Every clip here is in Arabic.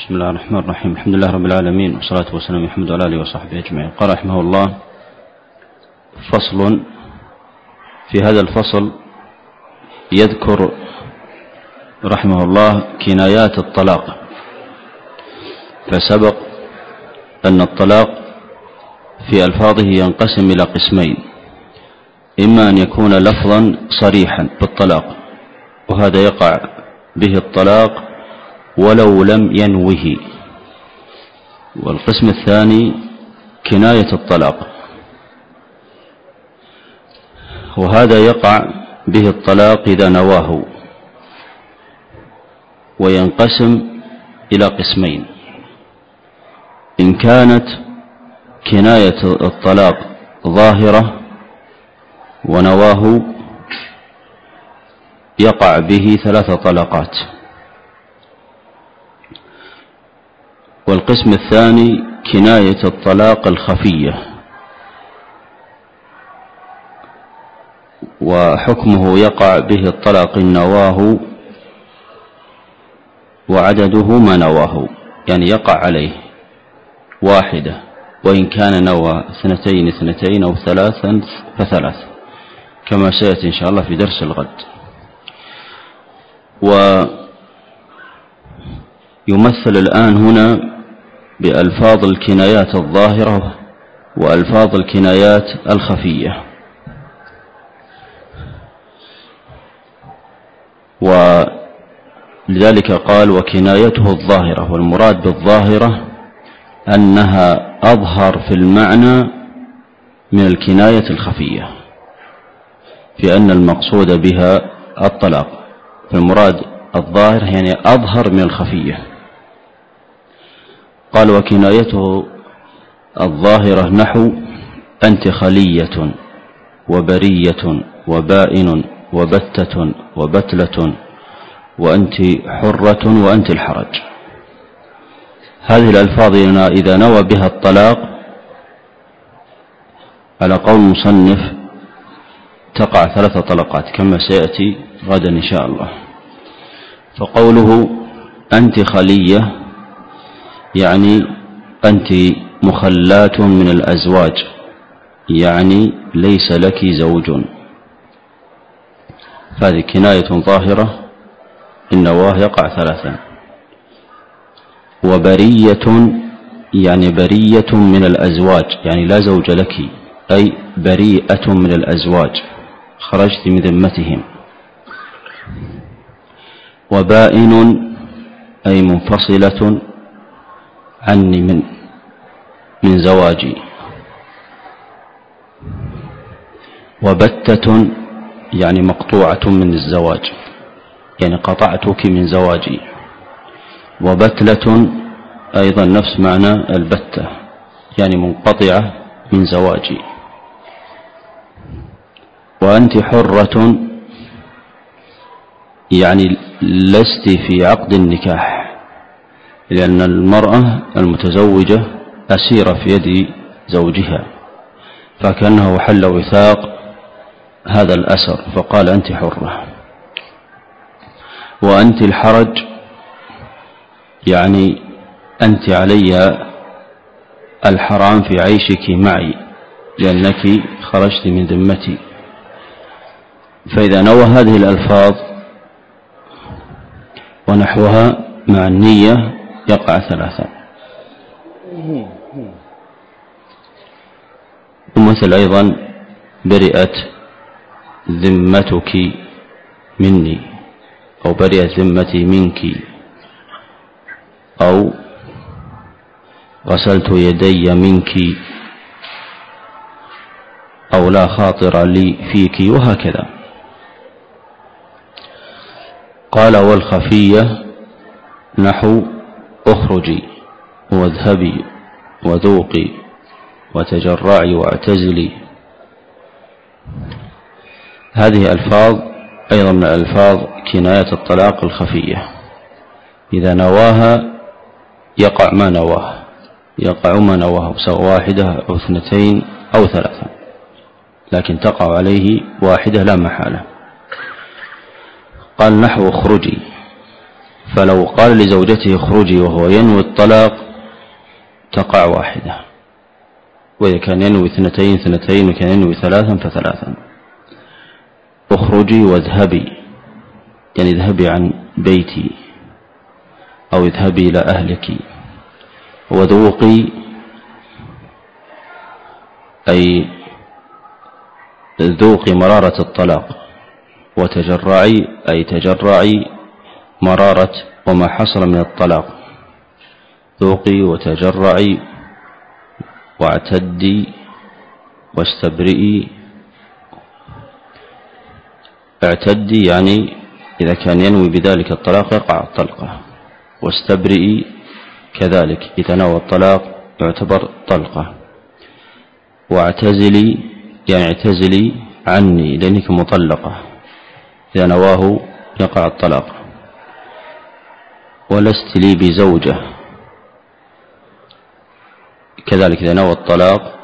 بسم الله الرحمن الرحيم الحمد لله رب العالمين والصلاة والسلام محمد وعلى آله وصحبه أجمعين قال رحمه الله فصل في هذا الفصل يذكر رحمه الله كنايات الطلاق فسبق أن الطلاق في ألفاظه ينقسم إلى قسمين إما أن يكون لفظا صريحا بالطلاق وهذا يقع به الطلاق ولو لم ينوه. والقسم الثاني كناية الطلاق. وهذا يقع به الطلاق إذا نواه. وينقسم إلى قسمين. إن كانت كناية الطلاق ظاهرة ونواه يقع به ثلاث طلقات. والقسم الثاني كناية الطلاق الخفية. وحكمه يقع به الطلاق النواه وعدده ما نواه يعني يقع عليه واحدة وإن كان نوى اثنتين اثنتين أو ثلاثا فثلاث كما سيأتي إن شاء الله في درس الغد. ويمثل الآن هنا بألفاظ الكنايات الظاهرة وألفاظ الكنايات الخفية. ولذلك قال وكنايته الظاهرة والمراد بالظاهرة أنها أظهر في المعنى من الكناية الخفية في أن المقصود بها الطلاق. فالمراد الظاهر يعني أظهر من الخفية. قال وكنايته الظاهرة نحو أنت خلية وبرية وبائن وبتة وبتلة وأنت حرة وأنت الحرج. هذه الألفاظ إذا نوى بها الطلاق على قول المصنف تقع ثلاث طلقات كما سيأتي غدا إن شاء الله. فقوله أنت خلية يعني أنت مخلاة من الأزواج يعني ليس لك زوج. هذه كناية ظاهرة النواه يقع ثلاثا وبرية يعني برية من الأزواج يعني لا زوج لك أي بريئة من الأزواج. خرجت من ذمتهم. وبائن أي منفصلة. عني من من زواجي. وبتة يعني مقطوعة من الزواج يعني قطعتك من زواجي. وبتلة أيضا نفس معنى البتة يعني منقطعة من زواجي. وأنت حرة يعني لست في عقد النكاح. لأن المرأة المتزوجة أسيرة في يد زوجها فكأنه حل وثاق هذا الأسر فقال أنت حرة. وأنت الحرج يعني أنت علي الحرام في عيشك معي لأنك خرجت من ذمتي. فإذا نوى هذه الألفاظ ونحوها مع النية يقع ثلاثا ومثل أيضا برئت ذمتك مني أو برئت ذمتي منك. أو غسلت يدي منك. أو لا خاطر لي فيك وهكذا. قال والخفية نحو اخرجي واذهبي وذوقي وتجرعي واعتزلي. هذه ألفاظ أيضا من ألفاظ كناية الطلاق الخفية. إذا نواها يقع ما نواه يقع ما نواه سواء واحدة أو اثنتين أو ثلاثة لكن تقع عليه واحدة لا محالة. قال نحو اخرجي. فلو قال لزوجته اخرجي وهو ينوي الطلاق تقع واحدة. وإذا كان ينوي اثنتين اثنتين وكان ينوي ثلاثا فثلاثا. اخرجي واذهبي. يعني اذهبي عن بيتي أو اذهبي إلى أهلك. وذوقي أي ذوقي مرارة الطلاق. وتجرعي أي تجرعي مرارة وما حصل من الطلاق. ذوقي وتجرعي واعتدي واستبرئي. اعتدي يعني إذا كان ينوي بذلك الطلاق يقع الطلقة واستبرئي كذلك. إذا نوى الطلاق يعتبر طلقة. واعتزلي يعني اعتزلي عني لأنك مطلقة. إذا نواه يقع الطلاق. ولست لي بزوجة. كذلك إذا نوى الطلاق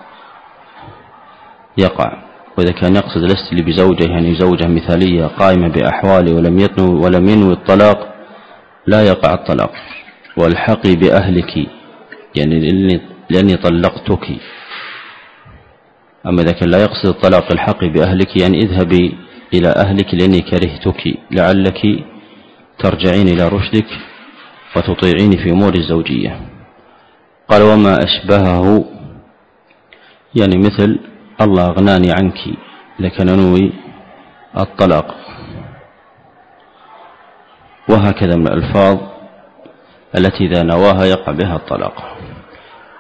يقع. وإذا كان يقصد لست لي بزوجة يعني زوجة مثالية قائمة بأحوالي ولم ينوي ولم ينوي الطلاق لا يقع الطلاق. والحقي بأهلك يعني لأني, لأني طلقتك. أما إذا كان لا يقصد الطلاق الحقي بأهلك يعني اذهبي إلى أهلك لأني كرهتك. لعلك ترجعين إلى رشدك. وتطيعين في أمور الزوجية. قال وما أشبهه. يعني مثل الله أغناني عنك لك ننوي الطلاق. وهكذا من الألفاظ التي إذا نواها يقع بها الطلاق.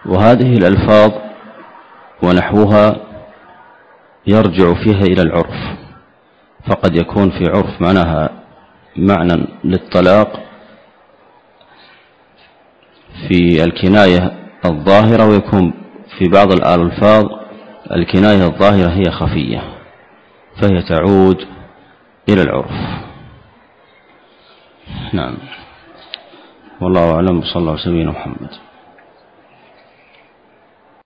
وهذه الألفاظ ونحوها يرجع فيها إلى العرف. فقد يكون في عرف معناها معنى للطلاق في الكناية الظاهرة ويكون في بعض الألفاظ الكناية الظاهرة هي خفية فهي تعود إلى العرف. نعم. والله أعلم صلى الله عليه وسلم محمد.